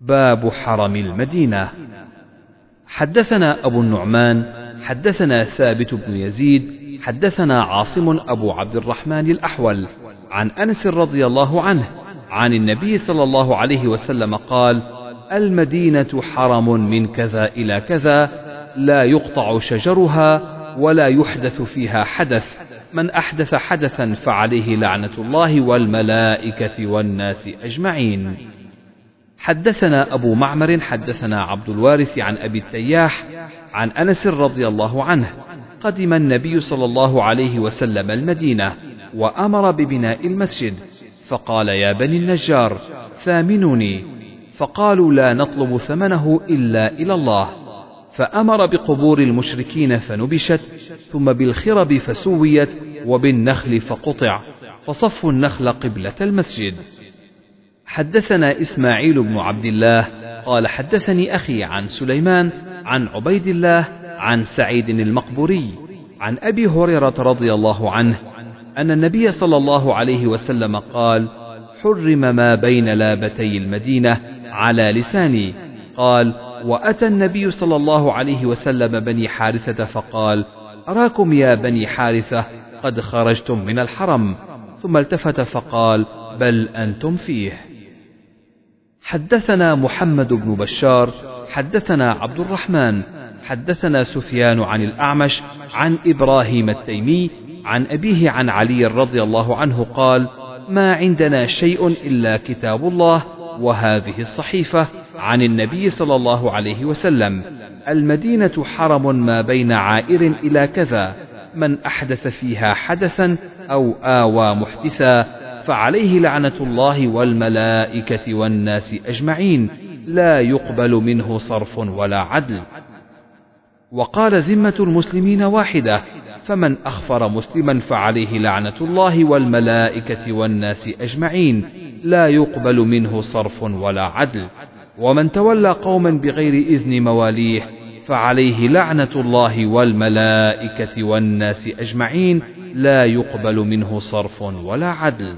باب حرم المدينة. حدثنا أبو النعمان حدثنا ثابت بن يزيد حدثنا عاصم أبو عبد الرحمن الأحول عن أنس رضي الله عنه عن النبي صلى الله عليه وسلم قال المدينة حرم من كذا إلى كذا لا يقطع شجرها ولا يحدث فيها حدث من أحدث حدثا فعليه لعنة الله والملائكة والناس أجمعين. حدثنا أبو معمر حدثنا عبد الوارث عن أبي التياح عن أنس رضي الله عنه. قدم النبي صلى الله عليه وسلم المدينة وأمر ببناء المسجد. فقال يا بني النجار ثامنوني. فقالوا لا نطلب ثمنه إلا إلى الله. فأمر بقبور المشركين فنبشت ثم بالخرب فسويت وبالنخل فقطع. فصفوا النخل قبلة المسجد. حدثنا إسماعيل بن عبد الله قال حدثني أخي عن سليمان عن عبيد الله عن سعيد المقبوري عن أبي هريرة رضي الله عنه أن النبي صلى الله عليه وسلم قال حرم ما بين لابتي المدينة على لساني. قال وأتى النبي صلى الله عليه وسلم بني حارثة فقال أراكم يا بني حارثة؟ قد خرجتم من الحرم. ثم التفت فقال بل أنتم فيه. حدثنا محمد بن بشار حدثنا عبد الرحمن حدثنا سفيان عن الأعمش عن إبراهيم التيمي عن أبيه عن علي رضي الله عنه قال ما عندنا شيء إلا كتاب الله وهذه الصحيفة عن النبي صلى الله عليه وسلم. المدينة حرم ما بين عائر إلى كذا من أحدث فيها حدثا أو آوى محدثا فعليه لعنة الله والملائكة والناس أجمعين لا يقبل منه صرف ولا عدل. وقال ذمة المسلمين واحدة فمن أخفر مسلما فعليه لعنة الله والملائكة والناس أجمعين لا يقبل منه صرف ولا عدل. ومن تولى قوما بغير إذن مواليه فعليه لعنة الله والملائكة والناس أجمعين لا يقبل منه صرف ولا عدل.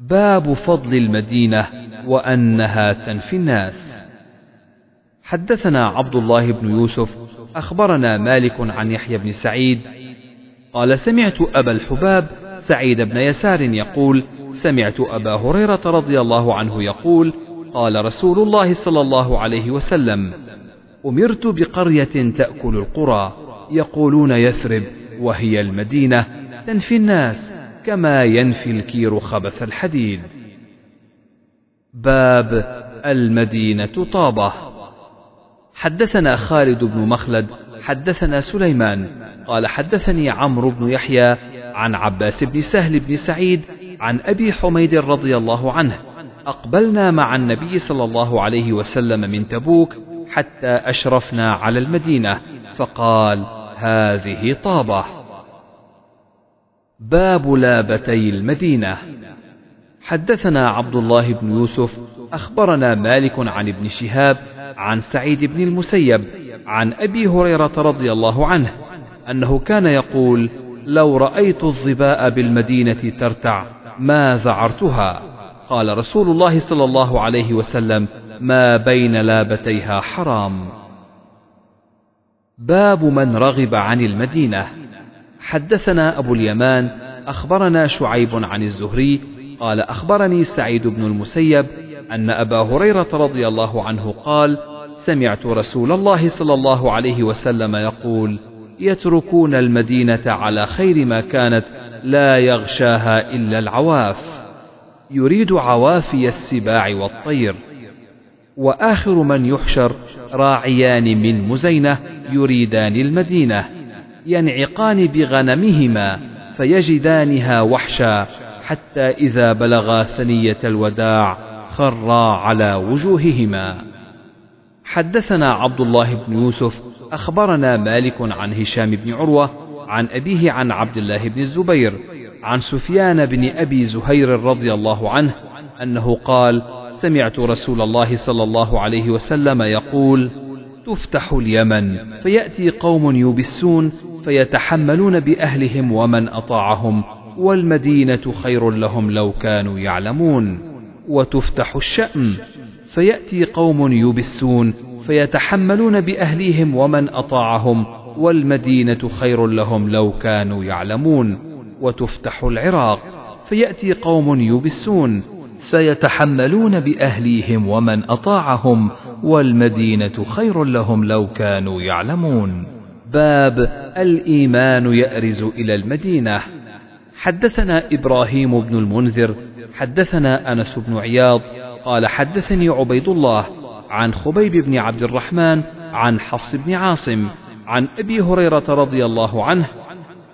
باب فضل المدينة وأنها تنفي الناس. حدثنا عبد الله بن يوسف أخبرنا مالك عن يحيى بن سعيد قال سمعت أبا الحباب سعيد بن يسار يقول سمعت أبا هريرة رضي الله عنه يقول قال رسول الله صلى الله عليه وسلم أمرت بقرية تأكل القرى يقولون يثرب وهي المدينة تنفي الناس. كما ينفي الكير خبث الحديد. باب المدينة طابة. حدثنا خالد بن مخلد حدثنا سليمان قال حدثني عمرو بن يحيى عن عباس بن سهل بن سعيد عن أبي حميد رضي الله عنه أقبلنا مع النبي صلى الله عليه وسلم من تبوك حتى أشرفنا على المدينة فقال هذه طابة. باب لابتي المدينة. حدثنا عبد الله بن يوسف أخبرنا مالك عن ابن شهاب عن سعيد بن المسيب عن أبي هريرة رضي الله عنه أنه كان يقول لو رأيت الظباء بالمدينة ترتع ما زعرتها قال رسول الله صلى الله عليه وسلم ما بين لابتيها حرام باب من رغب عن المدينة. حدثنا أبو اليمان أخبرنا شعيب عن الزهري قال أخبرني سعيد بن المسيب أن أبا هريرة رضي الله عنه قال سمعت رسول الله صلى الله عليه وسلم يقول يتركون المدينة على خير ما كانت لا يغشاها إلا العواف. يريد عوافي السباع والطير. وآخر من يحشر راعيان من مزينة يريدان المدينة. ينعقان بغنمهما فيجدانها وحشا حتى إذا بلغا ثنية الوداع خرا على وجوههما. حدثنا عبد الله بن يوسف أخبرنا مالك عن هشام بن عروة عن أبيه عن عبد الله بن الزبير عن سفيان بن أبي زهير رضي الله عنه أنه قال سمعت رسول الله صلى الله عليه وسلم يقول تفتح اليمن فيأتي قوم يبسون فيتحملون بأهلهم ومن أطاعهم والمدينة خير لهم لو كانوا يعلمون. وتفتح الشأم فيأتي قوم يبسون فيتحملون بأهليهم ومن أطاعهم والمدينة خير لهم لو كانوا يعلمون. وتفتح العراق فيأتي قوم يبسون فيتحملون بأهليهم ومن أطاعهم والمدينة خير لهم لو كانوا يعلمون. باب الإيمان يأرز إلى المدينة. حدثنا إبراهيم بن المنذر حدثنا أنس بن عياض قال حدثني عبيد الله عن خبيب بن عبد الرحمن عن حفص بن عاصم عن أبي هريرة رضي الله عنه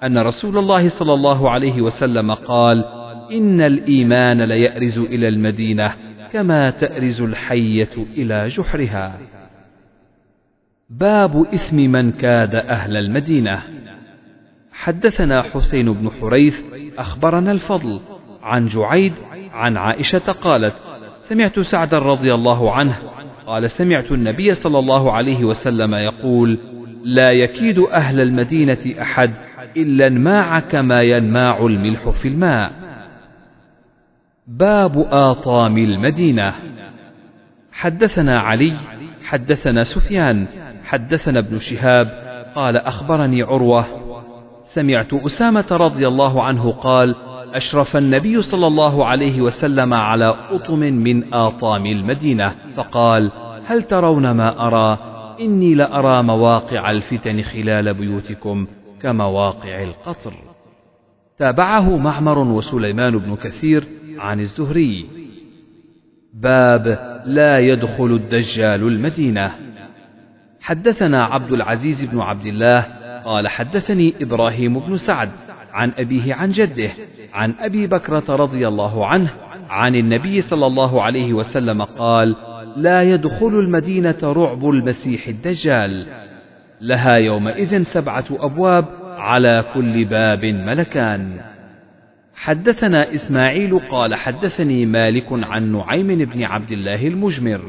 أن رسول الله صلى الله عليه وسلم قال إن الإيمان ليأرز إلى المدينة كما تأرز الحية إلى جحرها. باب إثم من كاد أهل المدينة. حدثنا حسين بن حريث أخبرنا الفضل عن جعيد عن عائشة قالت سمعت سعدا رضي الله عنه قال سمعت النبي صلى الله عليه وسلم يقول لا يكيد أهل المدينة أحد إلا انماع كما ينماع الملح في الماء. باب آطام المدينة. حدثنا علي حدثنا سفيان حدثنا ابن شهاب قال أخبرني عروة سمعت أسامة رضي الله عنه قال أشرف النبي صلى الله عليه وسلم على أطم من آطام المدينة فقال هل ترون ما أرى؟ إني لأرى مواقع الفتن خلال بيوتكم كمواقع القطر. تابعه معمر وسليمان بن كثير عن الزهري. باب لا يدخل الدجال المدينة. حدثنا عبد العزيز بن عبد الله قال حدثني إبراهيم بن سعد عن أبيه عن جده عن أبي بكرة رضي الله عنه عن النبي صلى الله عليه وسلم قال لا يدخل المدينة رعب المسيح الدجال. لها يومئذ سبعة أبواب على كل باب ملكان. حدثنا إسماعيل قال حدثني مالك عن نعيم بن عبد الله المجمر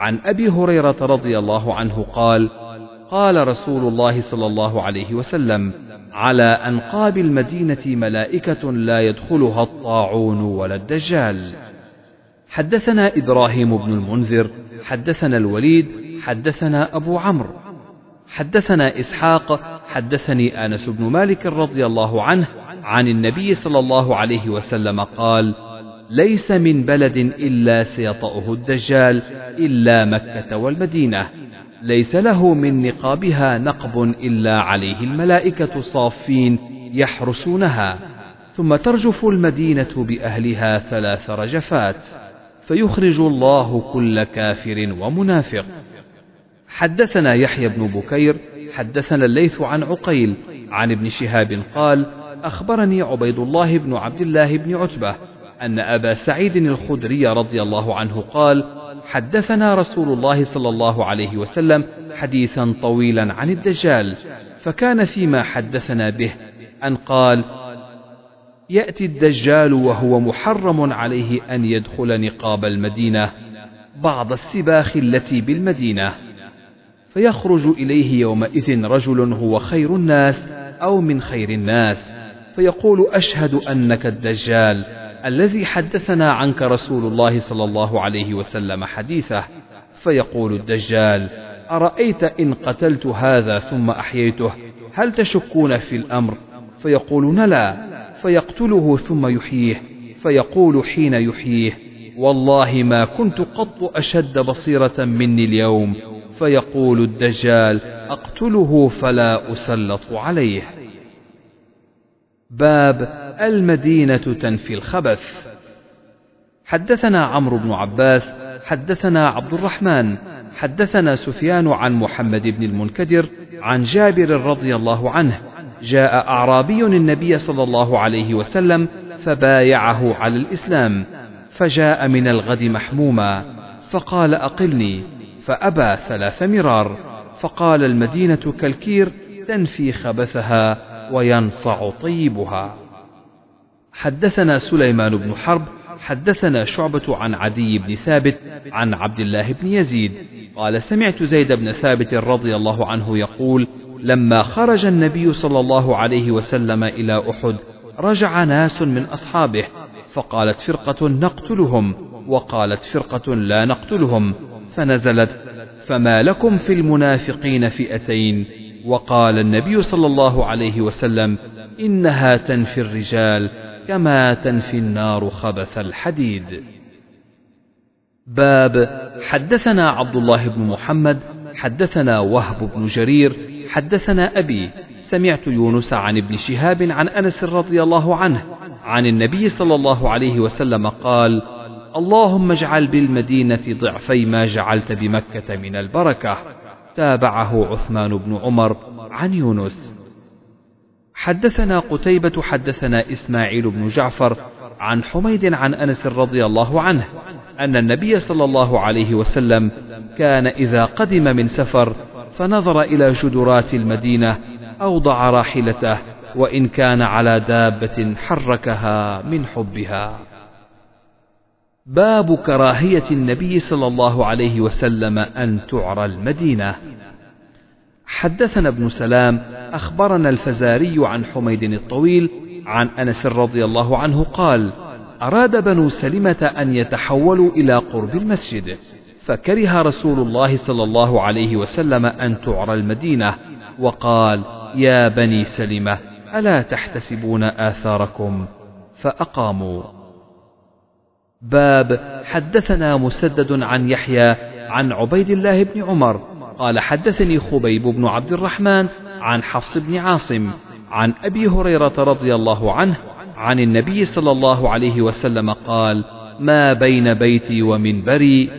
عن أبي هريرة رضي الله عنه قال قال رسول الله صلى الله عليه وسلم على أنقاب المدينة ملائكة لا يدخلها الطاعون ولا الدجال. حدثنا إبراهيم بن المنذر حدثنا الوليد حدثنا أبو عمرو. حدثنا إسحاق حدثني أنس بن مالك رضي الله عنه عن النبي صلى الله عليه وسلم قال ليس من بلد إلا سيطأه الدجال إلا مكة والمدينة. ليس له من نقابها نقب إلا عليه الملائكة صافين يحرسونها. ثم ترجف المدينة بأهلها ثلاث رجفات. فيخرج الله كل كافر ومنافق. حدثنا يحيى بن بكير حدثنا الليث عن عقيل عن ابن شهاب قال أخبرني عبيد الله بن عبد الله بن عتبة أن أبا سعيد الخدري رضي الله عنه قال حدثنا رسول الله صلى الله عليه وسلم حديثا طويلا عن الدجال فكان فيما حدثنا به أن قال يأتي الدجال وهو محرم عليه أن يدخل نقاب المدينة بعض السباخ التي بالمدينة فيخرج إليه يومئذ رجل هو خير الناس أو من خير الناس فيقول أشهد أنك الدجال. الذي حدثنا عنك رسول الله صلى الله عليه وسلم حديثه فيقول الدجال أرأيت إن قتلت هذا ثم أحييته؟ هل تشكون في الأمر؟ فيقولون لا فيقتله ثم يحييه فيقول حين يحييه والله ما كنت قط أشد بصيرة مني اليوم. فيقول الدجال أقتله فلا أسلط عليه. باب المدينة تنفي الخبث. حدثنا عمرو بن عباس حدثنا عبد الرحمن حدثنا سفيان عن محمد بن المنكدر عن جابر رضي الله عنه جاء أعرابي النبي صلى الله عليه وسلم فبايعه على الإسلام فجاء من الغد محموما فقال أقلني فأبى ثلاث مرار فقال المدينة كالكير تنفي خبثها وينصع طيبها. حدثنا سليمان بن حرب حدثنا شعبة عن عدي بن ثابت عن عبد الله بن يزيد. قال سمعت زيد بن ثابت رضي الله عنه يقول لما خرج النبي صلى الله عليه وسلم إلى أحد رجع ناس من أصحابه فقالت فرقة نقتلهم. وقالت فرقة لا نقتلهم. فنزلت فما لكم في المنافقين فئتين. وقال النبي صلى الله عليه وسلم إنها تنفي الرجال كما تنفي النار خبث الحديد. باب حدثنا عبد الله بن محمد حدثنا وهب بن جرير حدثنا أبي سمعت يونس عن ابن شهاب عن أنس رضي الله عنه عن النبي صلى الله عليه وسلم قال اللهم اجعل بالمدينة ضعفي ما جعلت بمكة من البركة. تابعه عثمان بن عمر عن يونس حدثنا قتيبة حدثنا إسماعيل بن جعفر عن حميد عن أنس رضي الله عنه أن النبي صلى الله عليه وسلم كان إذا قدم من سفر فنظر إلى جدرات المدينة أوضع راحلته وإن كان على دابة حركها من حبها. باب كراهية النبي صلى الله عليه وسلم أن تعرى المدينة. حدثنا ابن سلام أخبرنا الفزاري عن حميد الطويل عن أنس رضي الله عنه قال: أراد بنو سلمة أن يتحولوا إلى قرب المسجد، فكره رسول الله صلى الله عليه وسلم أن تعرى المدينة، وقال: يا بني سلمة ألا تحتسبون آثاركم فأقاموا باب حدثنا مسدد عن يحيى عن عبيد الله بن عمر قال حدثني خبيب بن عبد الرحمن عن حفص بن عاصم عن أبي هريرة رضي الله عنه عن النبي صلى الله عليه وسلم قال ما بين بيتي ومنبري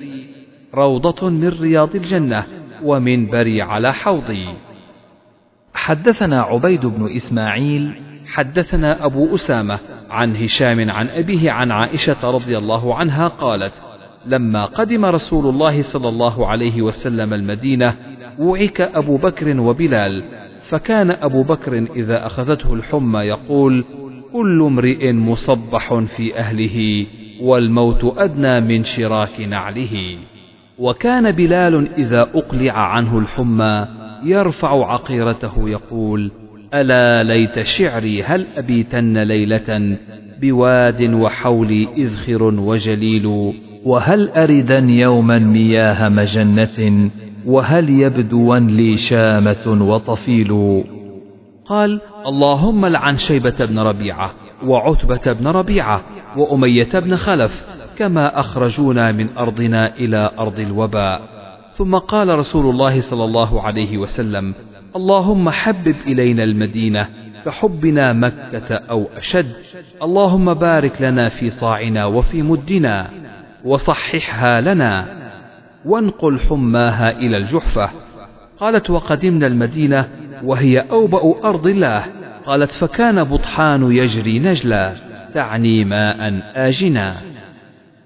روضة من رياض الجنة ومنبري على حوضي. حدثنا عبيد بن إسماعيل حدثنا أبو أسامة عن هشام عن أبيه عن عائشة رضي الله عنها قالت لما قدم رسول الله صلى الله عليه وسلم المدينة وعك أبو بكر وبلال فكان أبو بكر إذا أخذته الحمى يقول كل امرئ مصبح في أهله والموت أدنى من شراك نعله. وكان بلال إذا أقلع عنه الحمى يرفع عقيرته يقول ألا ليت شعري هل أبيتن ليلة بواد وحولي إذخر وجليل وهل أردن يوما مياه مجنة وهل يبدون لي شامة وطفيل قال اللهم لعن شيبة بن ربيعة وعتبة بن ربيعة وأمية بن خلف كما أخرجونا من أرضنا إلى أرض الوباء. ثم قال رسول الله صلى الله عليه وسلم اللهم حبب إلينا المدينة كحبنا مكة أو أشد. اللهم بارك لنا في صاعنا وفي مدنا وصححها لنا وانقل حماها إلى الجحفة. قالت وقدمنا المدينة وهي أوبأ أرض الله. قالت فكان بطحان يجري نجلا تعني ماء آجنا.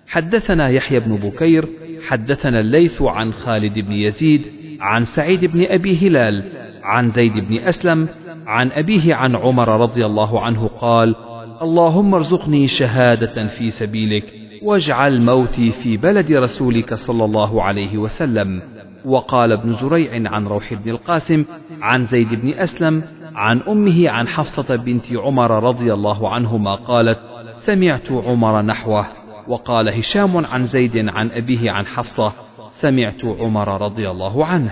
حدثنا يحيى بن بكير حدثنا الليث عن خالد بن يزيد عن سعيد بن أبي هلال عن زيد بن أسلم عن أبيه عن عمر رضي الله عنه قال اللهم ارزقني شهادة في سبيلك واجعل موتي في بلد رسولك صلى الله عليه وسلم. وقال ابن زريع عن روح بن القاسم عن زيد بن أسلم عن أمه عن حفصة بنت عمر رضي الله عنهما قالت سمعت عمر نحوه. وقال هشام عن زيد عن أبيه عن حفصة سمعت عمر رضي الله عنه.